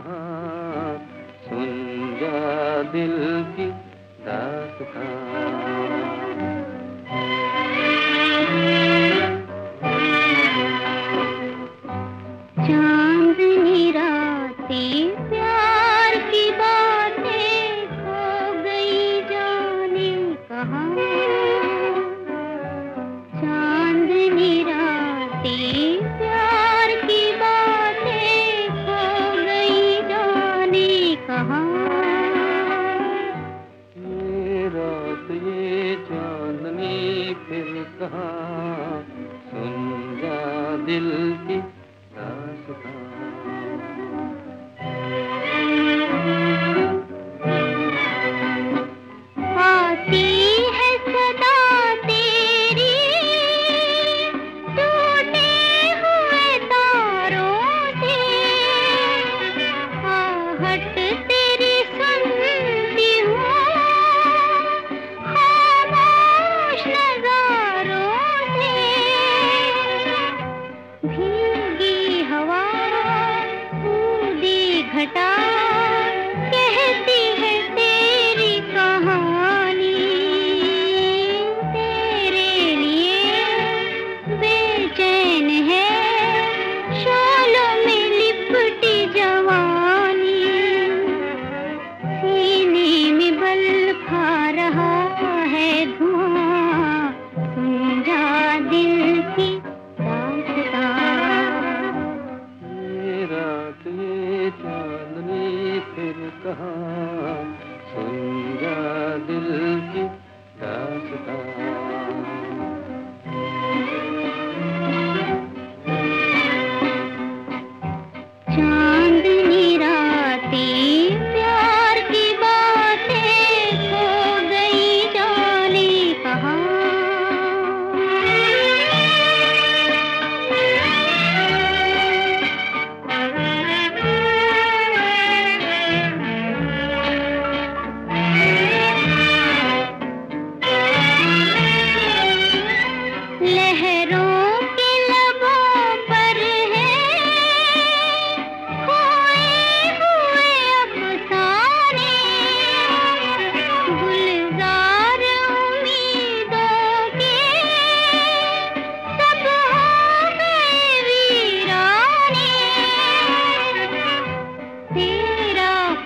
कहाँ सुन जा दिल की। दास्तां चांदनी फिर कहा? सुन जा दिल की चांदनी सुन जा दिल की